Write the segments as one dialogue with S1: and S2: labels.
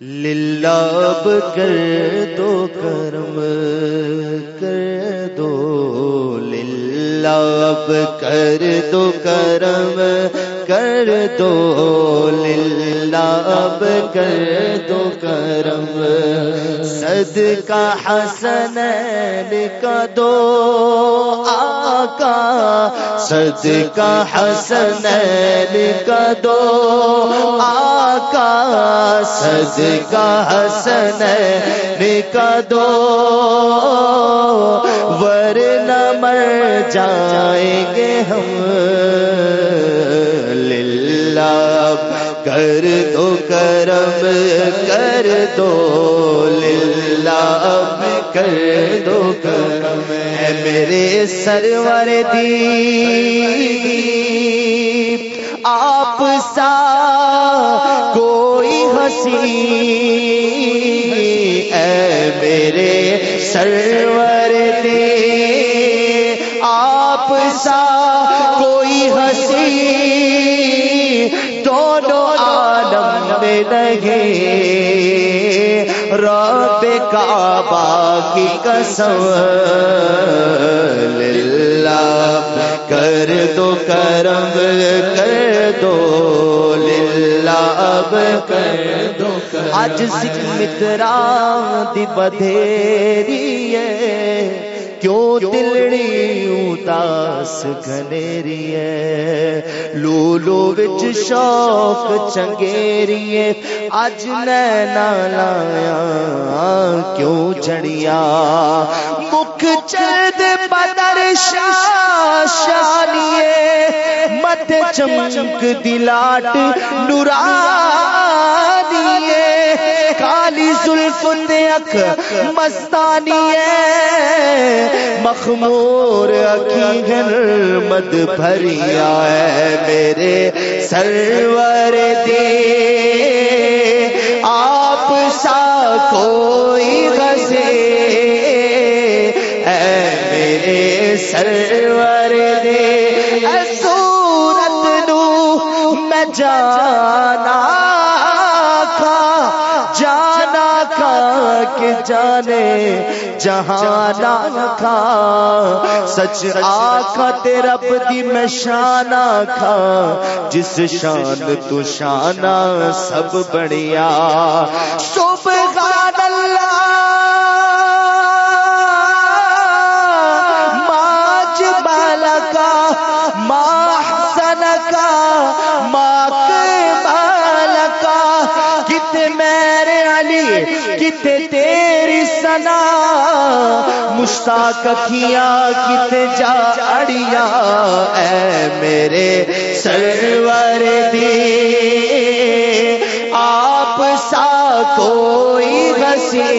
S1: للاب کر دو کرم کر دو للاب کر دو کرم کر دو للاب کر دو کرم۔ صد کا حسن کا دو آقا۔ صد کا حسن کا دو آقا۔ صد کا حسن کا دو۔ ورنہ مر جائیں گے ہم۔ کر دو کرم، کر دو للہ، کر دو کرم۔ اے میرے سرور دی آپ سا کوئی ہنسی۔ اے میرے سرور دی آپ سا عالم میں رب کعبہ کی قسم، للہ کر دو کرم، کر دو للہ، اب کر دو اج سکھ مترا دی بدھیری ہے۔ کیوں دلڑی اداس گنیری ہے؟ لولو وچ شوق چنگیری ہے۔ اج نینا لایا، کیوں جڑیا؟ مکھ چرد بدر شاشانیے مت چمچمک دلاٹ نورانیے کالی زلف اک مستانی ہے۔ مخمور اکی گھر مد بھریا ہے۔ میرے سرور دے۔ آپ سا کوئی غزے۔ اے میرے سرور کھا کہ جانے جہانا کھا سچ آخا تیرا بدی میں شانا کھا جس شان تو شانا سب بڑھیا۔ سبحان اللہ۔ ماج بالا ماں حسن کا، ماں کت تیری سنا، مشتاق کیا کت جا اڑیا۔ اے میرے سرور دی، آپ سا کوئی ہسی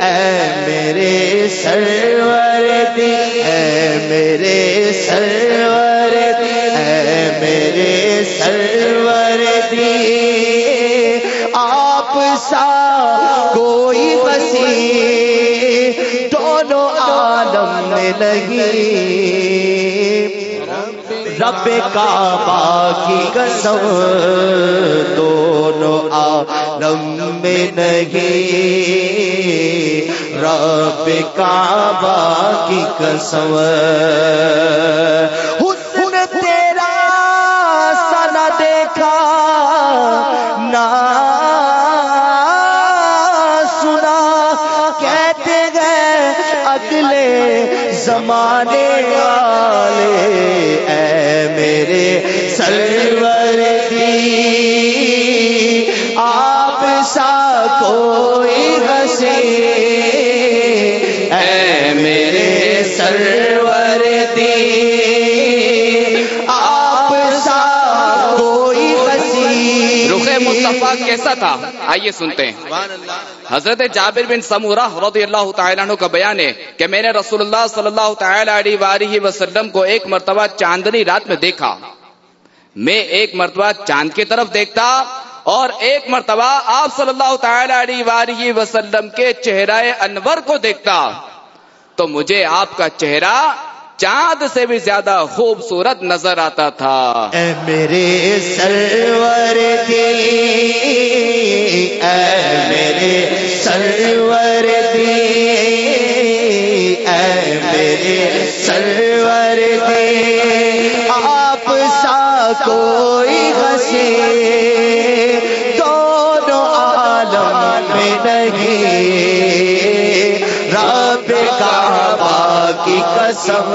S1: اے میرے سرور دی، اے میرے سرور رب کا باقی قسم دونوں عالم میں نہیں۔ رب کا باقی قسم زمانے والے اے میرے سرور دی آپ سا کوئی ہنسی اے میرے سرور دی آپ سا کوئی ہنسی
S2: رخ مصطفیٰ کیسا تھا؟ آئیے سنتے ہیں۔ حضرت جابر بن سمورہ رضی اللہ تعالیٰ عنہ کا بیان ہے کہ میں نے رسول اللہ صلی اللہ تعالیٰ علیہ وآلہ وسلم کو ایک مرتبہ چاندنی رات میں دیکھا۔ میں ایک مرتبہ چاند کی طرف دیکھتا اور ایک مرتبہ آپ صلی اللہ تعالیٰ علیہ وآلہ وسلم کے چہرہ انور کو دیکھتا۔ تو مجھے آپ کا چہرہ چاند سے بھی زیادہ خوبصورت نظر آتا تھا۔
S1: اے میرے سرور کی اے سرور تھے آپ سا کوئی ہنسی دونوں عالم میں نہیں۔ رب کعبہ کی قسم۔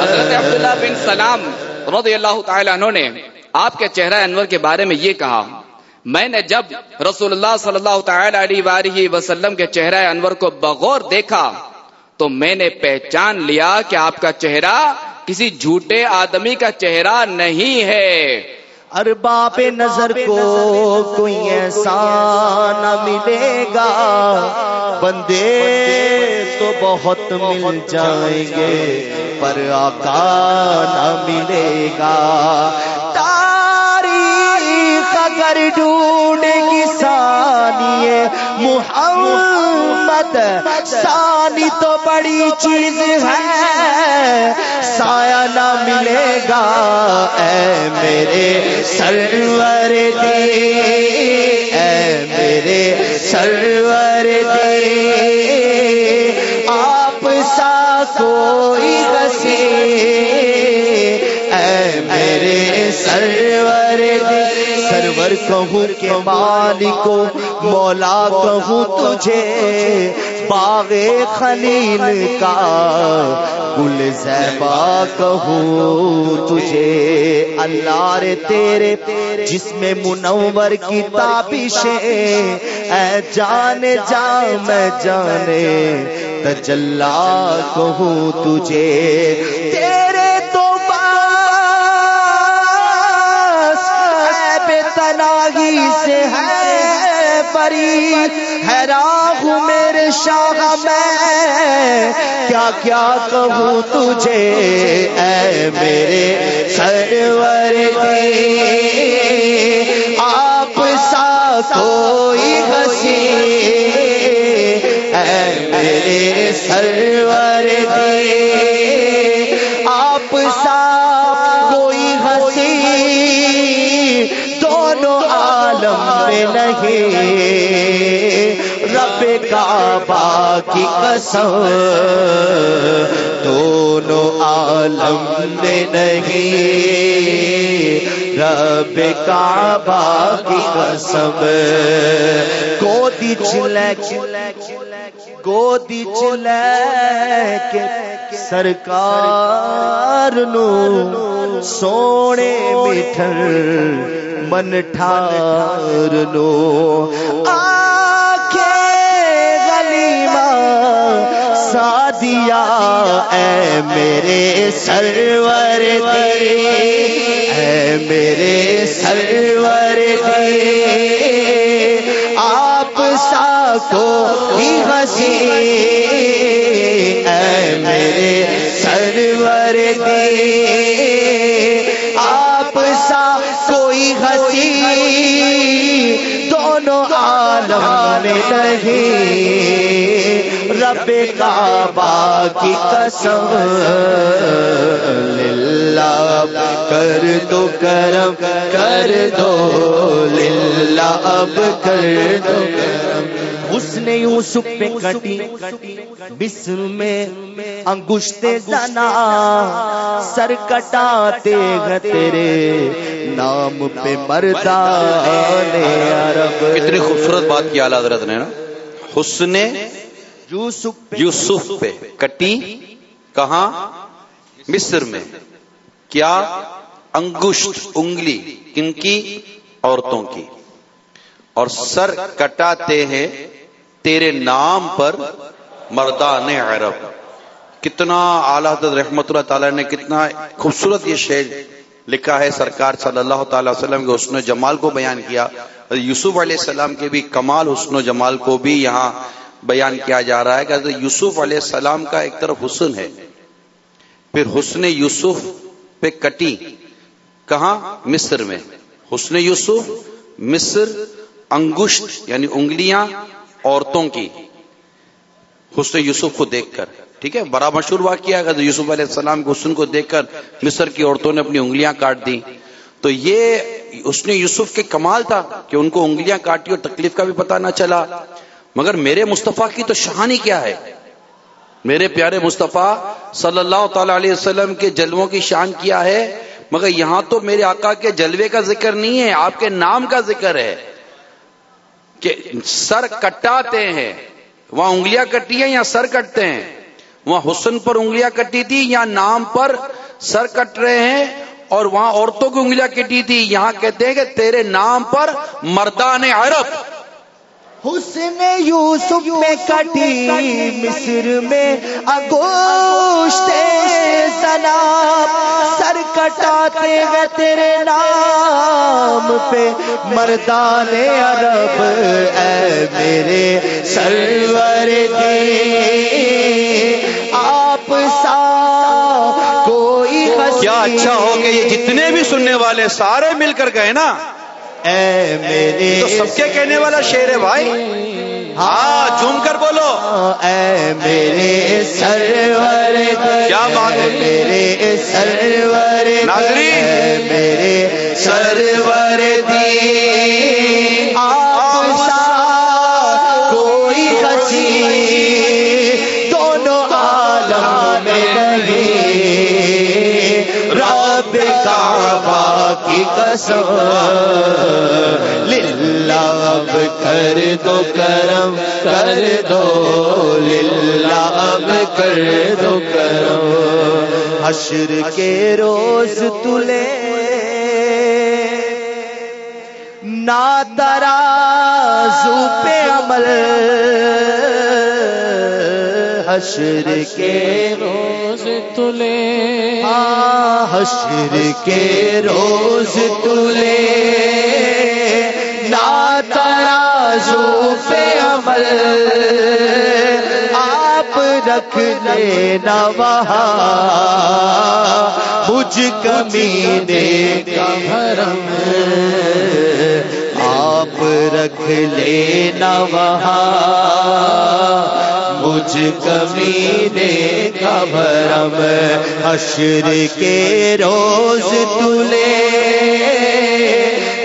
S2: حضرت عبداللہ بن سلام رضی اللہ تعالیٰ عنہ نے آپ کے چہرہ انور کے بارے میں یہ کہا، میں نے جب رسول اللہ صلی اللہ تعالی علیہ وسلم کے چہرہ انور کو بغور دیکھا تو میں نے پہچان لیا کہ آپ کا چہرہ کسی جھوٹے آدمی کا چہرہ نہیں ہے۔
S1: ارباب نظر کو کوئی ایسا نہ ملے گا۔ بندے تو بہت مل جائیں گے پر آقا نہ ملے گا۔ اگر ڈھونڈے گی سانی محمد تو بڑی چیز ہے۔ سایہ نہ ملے گا۔ اے میرے سرور دی۔ اے میرے سرور دی۔ آپ سا کوئی گسی اے میرے سرور دی۔ سرور کہوں کہ مالک مولا کہوں تجھے۔ باغ خلیل کا گل زیبا کہوں تجھے، اللہ رے تیرے، جس میں منور کی تابشیں۔ اے جان جا، میں جانے تجلا کہوں تجھے۔ تیرے تو تناگی سے ہے۔ پری حیران ہوں میرے شاہ میں۔ کیا کیا کہوں تجھے؟ اے میرے سرور دی۔ آپ سا کوئی ہسی اے میرے سرور دی۔ عالم میں نہیں۔ رب کعبہ کی قسم، دونوں عالم میں نہیں۔ رب کعبہ کی قسم، گودی چلے گودی چلے کے سرکار نو سونے میٹھر من ٹھار نو آکھے غلیمہ سادیا اے میرے سرور دی، اے میرے سرور دی۔ آپ سا کو ہی ہسی اے میرے سرور دی۔ میں نہیں۔ رب کعبہ کی قسم۔ للہ کر دو کرم، کر دو للہ اب کر دو کرم۔ اس نے یوسف پہ کٹی بسر میں انگشتے زنا سر کٹاتے گا تیرے نام پہ مردان عرب۔
S3: کتنی خوبصورت بات کی اعلیٰ حضرت نے نا۔ حسن
S1: یوسف پہ
S3: یوسف پہ کٹی کہاں؟ مصر میں۔ کیا؟ انگشت انگلی کن کی؟ عورتوں کی۔ اور سر کٹاتے ہیں تیرے نام پر مردان عرب. کتنا اعلیٰ حضرت رحمت اللہ تعالی نے کتنا خوبصورت یہ شعر لکھا ہے سرکار صلی اللہ تعالی وسلم کے حسن و جمال کو بیان کیا. یوسف علیہ السلام کے بھی کمال، حسن و جمال کو بھی یہاں بیان کیا جا رہا ہے کہ حضرت یوسف علیہ السلام کا ایک طرف حسن ہے، پھر حسن یوسف پہ کٹی. کہاں؟ مصر میں. حسن یوسف، مصر، انگشت یعنی انگلیاں عورتوں کی۔ حسن یوسف کو دیکھ کر، ٹھیک ہے؟ بڑا مشہور واقعہ ہے یوسف علیہ السلام کے حسن کو دیکھ کر مصر کی عورتوں نے اپنی انگلیاں کاٹ دی تو یہ اس نے یوسف کے کمال تھا کہ ان کو انگلیاں کاٹی اور تکلیف کا بھی پتہ نہ چلا۔ مگر میرے مصطفیٰ کی تو شہانی کیا ہے؟ میرے پیارے مصطفیٰ صلی اللہ تعالی علیہ وسلم کے جلووں کی شان کیا ہے؟ مگر یہاں تو میرے آقا کے جلوے کا ذکر نہیں ہے، آپ کے نام کا ذکر ہے۔ کہ سر کٹاتے ہیں۔ وہاں انگلیاں کٹی ہیں یا سر کٹتے ہیں؟ وہاں حسن پر انگلیاں کٹی تھی یا نام پر سر کٹ رہے ہیں؟ اور وہاں عورتوں کی انگلیاں کٹی تھی۔ یہاں کہتے ہیں کہ تیرے نام پر مردان عرب
S1: حسن یوسف میں کٹی مصر میں اگوشت سنا سر کٹاتے ہیں تیرے نام پہ۔ مردان عرب اے میرے سرور دے آپ سا کوئی
S3: کیا اچھا ہو کہ یہ جتنے بھی سننے والے سارے مل کر گئے نا۔
S1: اے میرے
S3: تو سب کے کہنے والا شیر ہے بھائی ہاں جھوم کر بولو
S1: اے میرے سرور
S3: کیا بات ہے؟
S1: میرے سرور
S3: ناظرین۔
S1: اے میرے سرور دی قسم۔ للہ اب کر دو کرم، کر دو۔ للہ اب کر دو کرم۔ حشر کے روز تلے۔ نا ترازو پہ عمل۔ حشر کے
S4: روز تلے۔
S1: حشر کے روز تلے۔ نا ترازو پہ عمل۔ آپ رکھ لینا وہاں۔ مجھ کمینے کا بھرم آپ رکھ لینا وہاں۔ مجھ کمینے کا بھرم حشر کے روز تلے۔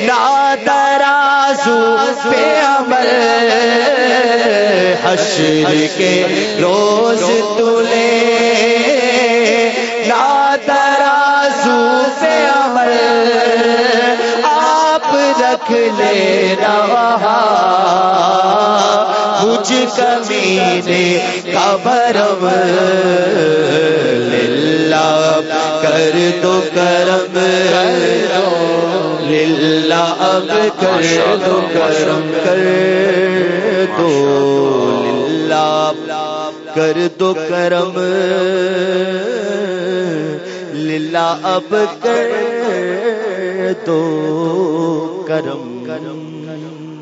S1: نا درازو پہ عمل۔ حشر کے روز تلے۔ نا درازو پہ عمل۔ آپ رکھ لینا وہاں۔ کمینے کا للہ کر دو کرم للہ اب کر دو کرم کر دو للہ کر دو کرم للہ اب کر دو کرم کرم